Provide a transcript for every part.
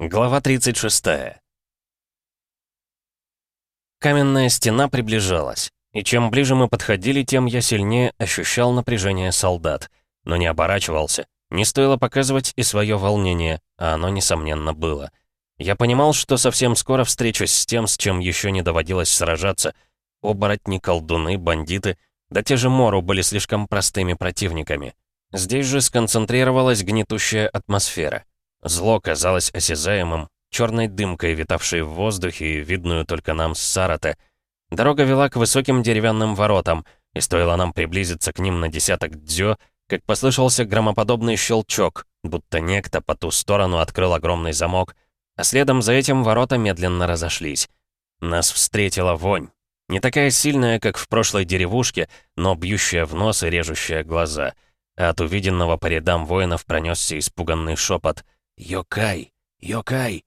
Глава 36. Каменная стена приближалась, и чем ближе мы подходили, тем я сильнее ощущал напряжение солдат, но не оборачивался. Не стоило показывать и свое волнение, а оно, несомненно, было. Я понимал, что совсем скоро встречусь с тем, с чем еще не доводилось сражаться. Оборотни, колдуны, бандиты, да те же Мору были слишком простыми противниками. Здесь же сконцентрировалась гнетущая атмосфера. Зло казалось осязаемым, черной дымкой, витавшей в воздухе и видную только нам с Сарата. Дорога вела к высоким деревянным воротам, и стоило нам приблизиться к ним на десяток дзё, как послышался громоподобный щелчок, будто некто по ту сторону открыл огромный замок, а следом за этим ворота медленно разошлись. Нас встретила вонь. Не такая сильная, как в прошлой деревушке, но бьющая в нос и режущая глаза. А от увиденного по рядам воинов пронесся испуганный шепот — «Йокай! Йокай!»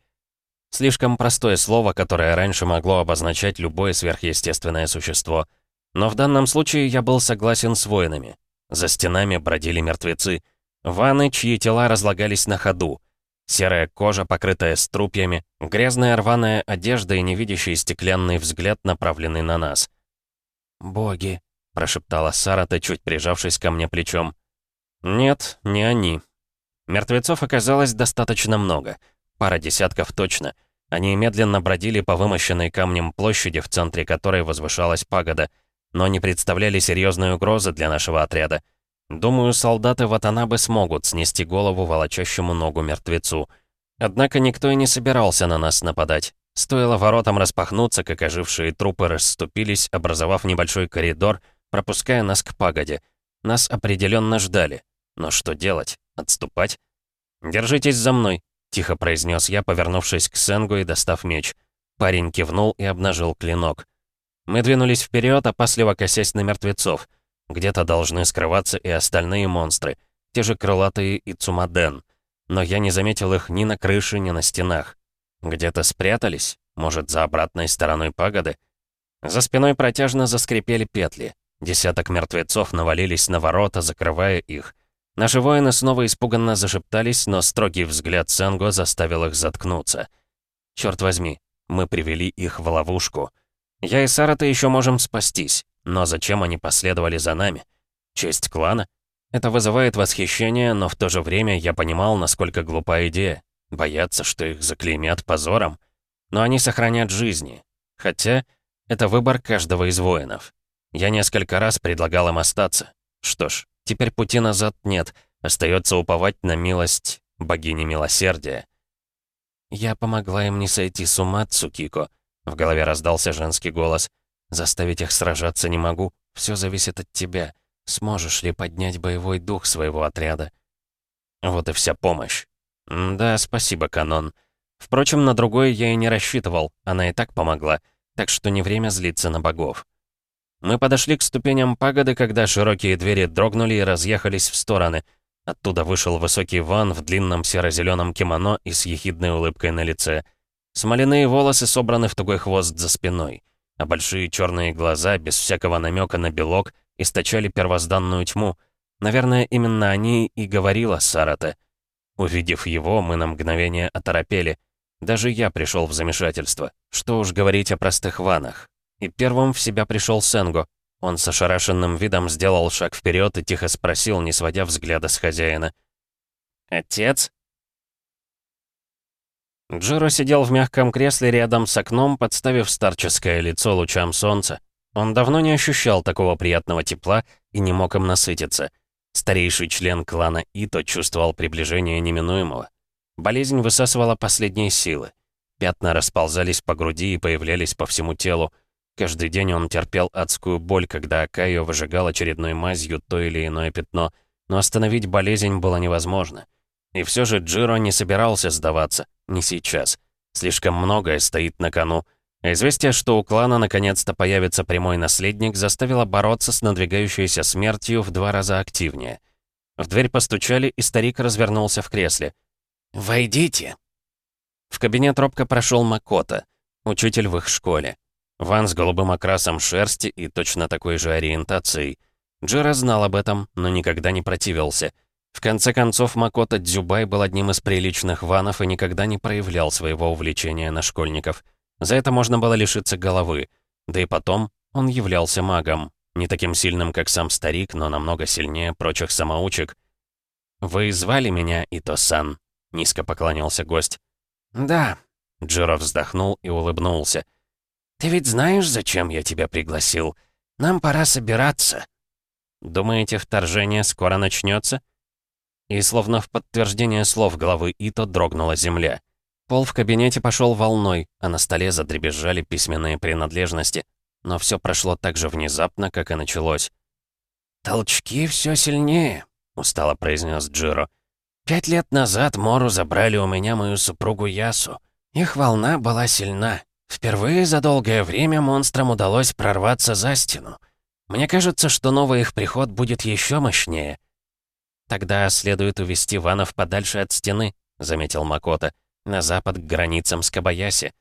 Слишком простое слово, которое раньше могло обозначать любое сверхъестественное существо. Но в данном случае я был согласен с воинами. За стенами бродили мертвецы. Ваны, чьи тела разлагались на ходу. Серая кожа, покрытая струпьями, грязная рваная одежда и невидящий стеклянный взгляд, направленный на нас. «Боги!» — прошептала Сарата, чуть прижавшись ко мне плечом. «Нет, не они», Мертвецов оказалось достаточно много. Пара десятков точно. Они медленно бродили по вымощенной камнем площади, в центре которой возвышалась пагода, но не представляли серьезной угрозы для нашего отряда. Думаю, солдаты Ватанабы смогут снести голову волочащему ногу мертвецу. Однако никто и не собирался на нас нападать. Стоило воротам распахнуться, как ожившие трупы расступились, образовав небольшой коридор, пропуская нас к пагоде. Нас определенно ждали. Но что делать? Отступать? «Держитесь за мной», — тихо произнес я, повернувшись к Сенгу и достав меч. Парень кивнул и обнажил клинок. Мы двинулись вперед, опасливо косясь на мертвецов. Где-то должны скрываться и остальные монстры, те же крылатые и Цумаден. Но я не заметил их ни на крыше, ни на стенах. Где-то спрятались, может, за обратной стороной пагоды? За спиной протяжно заскрипели петли. Десяток мертвецов навалились на ворота, закрывая их. Наши воины снова испуганно зашептались, но строгий взгляд Сэнго заставил их заткнуться. Черт возьми, мы привели их в ловушку. Я и Сара-то еще можем спастись, но зачем они последовали за нами? Честь клана? Это вызывает восхищение, но в то же время я понимал, насколько глупа идея. Бояться, что их заклеймят позором. Но они сохранят жизни. Хотя это выбор каждого из воинов. Я несколько раз предлагал им остаться. Что ж, Теперь пути назад нет. Остается уповать на милость богини милосердия. «Я помогла им не сойти с ума, Цукико», — в голове раздался женский голос. «Заставить их сражаться не могу. Все зависит от тебя. Сможешь ли поднять боевой дух своего отряда?» Вот и вся помощь. «Да, спасибо, Канон. Впрочем, на другое я и не рассчитывал. Она и так помогла. Так что не время злиться на богов». Мы подошли к ступеням пагоды, когда широкие двери дрогнули и разъехались в стороны. Оттуда вышел высокий ван в длинном серо-зеленом кимоно и с ехидной улыбкой на лице. Смоляные волосы собраны в тугой хвост за спиной, а большие черные глаза, без всякого намека на белок, источали первозданную тьму. Наверное, именно они и говорила Сарата. Увидев его, мы на мгновение оторопели. Даже я пришел в замешательство. Что уж говорить о простых ванах. И первым в себя пришел Сенго. Он с ошарашенным видом сделал шаг вперед и тихо спросил, не сводя взгляда с хозяина. «Отец?» Джиро сидел в мягком кресле рядом с окном, подставив старческое лицо лучам солнца. Он давно не ощущал такого приятного тепла и не мог им насытиться. Старейший член клана Ито чувствовал приближение неминуемого. Болезнь высасывала последние силы. Пятна расползались по груди и появлялись по всему телу. Каждый день он терпел адскую боль, когда Акайо выжигал очередной мазью то или иное пятно, но остановить болезнь было невозможно. И все же Джиро не собирался сдаваться, не сейчас. Слишком многое стоит на кону. Известие, что у клана наконец-то появится прямой наследник, заставило бороться с надвигающейся смертью в два раза активнее. В дверь постучали, и старик развернулся в кресле. «Войдите!» В кабинет робко прошел Макота, учитель в их школе. Ван с голубым окрасом шерсти и точно такой же ориентацией. Джера знал об этом, но никогда не противился. В конце концов, Макото Дзюбай был одним из приличных ванов и никогда не проявлял своего увлечения на школьников. За это можно было лишиться головы. Да и потом, он являлся магом. Не таким сильным, как сам старик, но намного сильнее прочих самоучек. «Вы звали меня, Ито-сан?» — низко поклонился гость. «Да», — Джиро вздохнул и улыбнулся. «Ты ведь знаешь, зачем я тебя пригласил? Нам пора собираться». «Думаете, вторжение скоро начнется? И словно в подтверждение слов главы Ито дрогнула земля. Пол в кабинете пошел волной, а на столе задребезжали письменные принадлежности. Но все прошло так же внезапно, как и началось. «Толчки все сильнее», — устало произнес Джиро. «Пять лет назад Мору забрали у меня мою супругу Ясу. Их волна была сильна. Впервые за долгое время монстрам удалось прорваться за стену. Мне кажется, что новый их приход будет еще мощнее». «Тогда следует увести ванов подальше от стены», — заметил Макота, «на запад к границам с Кабаяси».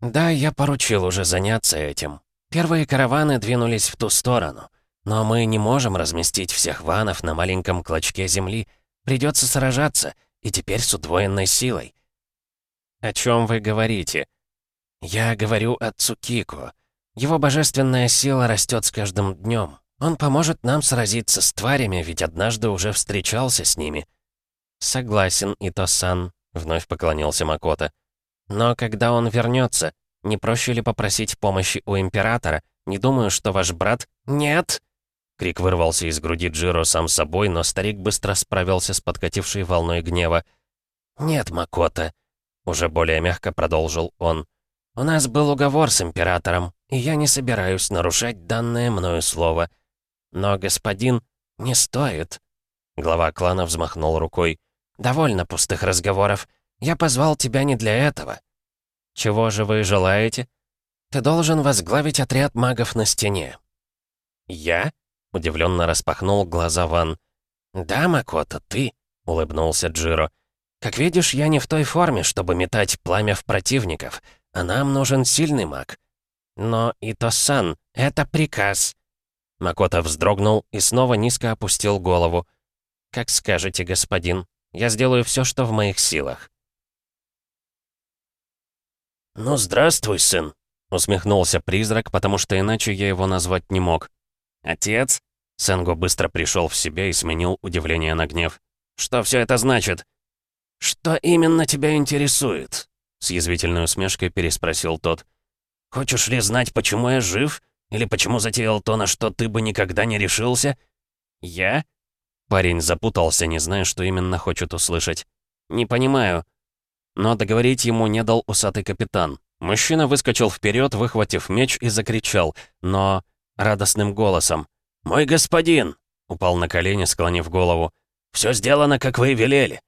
«Да, я поручил уже заняться этим. Первые караваны двинулись в ту сторону. Но мы не можем разместить всех ванов на маленьком клочке земли. Придется сражаться, и теперь с удвоенной силой. «О чем вы говорите?» «Я говорю о Цукико. Его божественная сила растет с каждым днем. Он поможет нам сразиться с тварями, ведь однажды уже встречался с ними». «Согласен, Ито-сан», — вновь поклонился Макота. «Но когда он вернется, не проще ли попросить помощи у Императора? Не думаю, что ваш брат...» «Нет!» Крик вырвался из груди Джиро сам собой, но старик быстро справился с подкатившей волной гнева. «Нет, Макота», — уже более мягко продолжил он. «У нас был уговор с Императором, и я не собираюсь нарушать данное мною слово. Но, господин, не стоит». Глава клана взмахнул рукой. «Довольно пустых разговоров. Я позвал тебя не для этого». «Чего же вы желаете?» «Ты должен возглавить отряд магов на стене». «Я?» Удивленно распахнул глаза Ван. «Да, Макото, ты», — улыбнулся Джиро. «Как видишь, я не в той форме, чтобы метать пламя в противников, а нам нужен сильный маг». «Но, Ито-сан, это приказ». Макото вздрогнул и снова низко опустил голову. «Как скажете, господин. Я сделаю все, что в моих силах». «Ну, здравствуй, сын», — усмехнулся призрак, потому что иначе я его назвать не мог. «Отец?» Сенго быстро пришел в себя и сменил удивление на гнев. «Что все это значит?» «Что именно тебя интересует?» С язвительной усмешкой переспросил тот. «Хочешь ли знать, почему я жив? Или почему затеял то, на что ты бы никогда не решился?» «Я?» Парень запутался, не зная, что именно хочет услышать. «Не понимаю». Но договорить ему не дал усатый капитан. Мужчина выскочил вперед, выхватив меч и закричал, но радостным голосом. «Мой господин!» — упал на колени, склонив голову. «Все сделано, как вы велели!»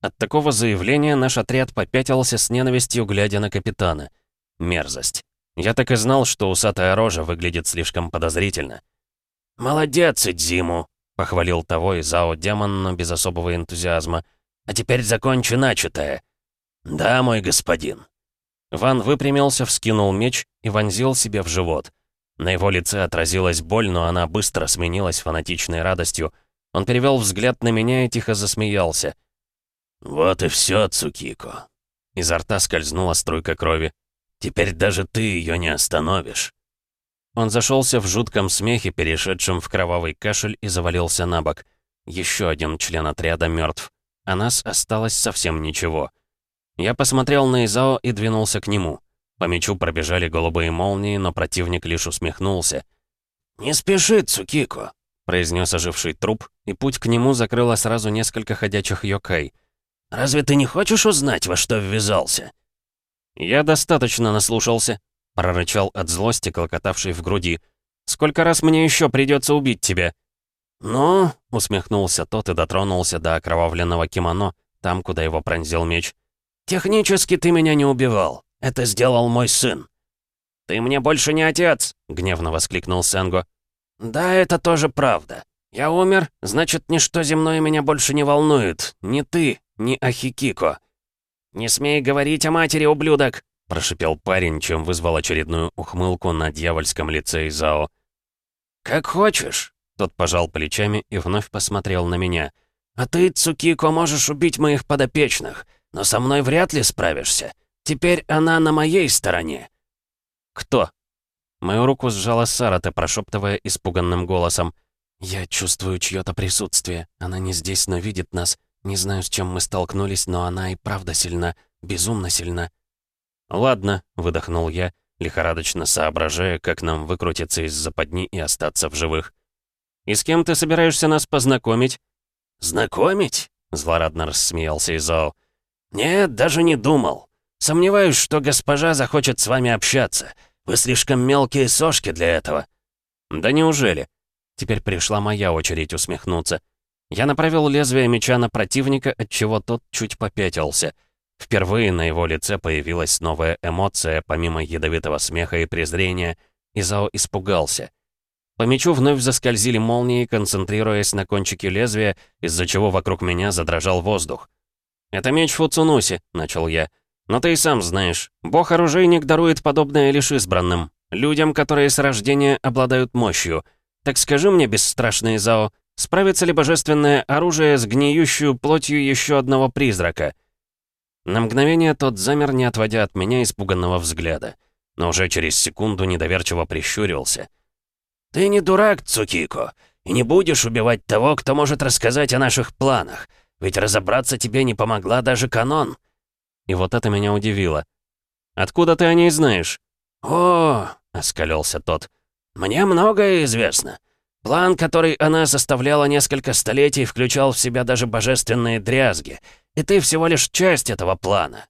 От такого заявления наш отряд попятился с ненавистью, глядя на капитана. Мерзость. Я так и знал, что усатая рожа выглядит слишком подозрительно. «Молодец, Идзиму!» — похвалил того и Зао Демон, но без особого энтузиазма. «А теперь закончи начатое!» «Да, мой господин!» Ван выпрямился, вскинул меч и вонзил себе в живот. На его лице отразилась боль, но она быстро сменилась фанатичной радостью. Он перевел взгляд на меня и тихо засмеялся. «Вот и все, Цукико». Изо рта скользнула струйка крови. «Теперь даже ты ее не остановишь». Он зашелся в жутком смехе, перешедшем в кровавый кашель, и завалился на бок. Еще один член отряда мертв. А нас осталось совсем ничего. Я посмотрел на Изао и двинулся к нему. По мячу пробежали голубые молнии, но противник лишь усмехнулся. «Не спеши, Цукико», — произнес оживший труп, и путь к нему закрыло сразу несколько ходячих йокай. «Разве ты не хочешь узнать, во что ввязался?» «Я достаточно наслушался», — прорычал от злости, клокотавший в груди. «Сколько раз мне еще придется убить тебя?» «Ну?» — усмехнулся тот и дотронулся до окровавленного кимоно, там, куда его пронзил меч. «Технически ты меня не убивал. Это сделал мой сын». «Ты мне больше не отец!» — гневно воскликнул Сенго. «Да, это тоже правда. Я умер, значит, ничто земное меня больше не волнует. Ни ты, ни Ахикико». «Не смей говорить о матери, ублюдок!» — прошипел парень, чем вызвал очередную ухмылку на дьявольском лице Изао. «Как хочешь!» — тот пожал плечами и вновь посмотрел на меня. «А ты, Цукико, можешь убить моих подопечных, но со мной вряд ли справишься. Теперь она на моей стороне». «Кто?» Мою руку сжала Сарата, прошептывая испуганным голосом. «Я чувствую чьё-то присутствие. Она не здесь, но видит нас. Не знаю, с чем мы столкнулись, но она и правда сильна. Безумно сильна». «Ладно», — выдохнул я, лихорадочно соображая, как нам выкрутиться из западни и остаться в живых. «И с кем ты собираешься нас познакомить?» «Знакомить?» — злорадно рассмеялся Изао. «Нет, даже не думал. Сомневаюсь, что госпожа захочет с вами общаться. Вы слишком мелкие сошки для этого». «Да неужели?» Теперь пришла моя очередь усмехнуться. Я направил лезвие меча на противника, отчего тот чуть попятился. Впервые на его лице появилась новая эмоция, помимо ядовитого смеха и презрения. Изао испугался. По мечу вновь заскользили молнии, концентрируясь на кончике лезвия, из-за чего вокруг меня задрожал воздух. «Это меч Фуцунуси», — начал я. «Но ты и сам знаешь, бог-оружейник дарует подобное лишь избранным, людям, которые с рождения обладают мощью. Так скажи мне, бесстрашный Зао, справится ли божественное оружие с гниющую плотью еще одного призрака?» На мгновение тот замер, не отводя от меня испуганного взгляда, но уже через секунду недоверчиво прищурился — «Ты не дурак, Цукико, и не будешь убивать того, кто может рассказать о наших планах, ведь разобраться тебе не помогла даже канон». И вот это меня удивило. «Откуда ты о ней знаешь?» «О!» — оскалился тот. «Мне многое известно. План, который она составляла несколько столетий, включал в себя даже божественные дрязги. И ты всего лишь часть этого плана.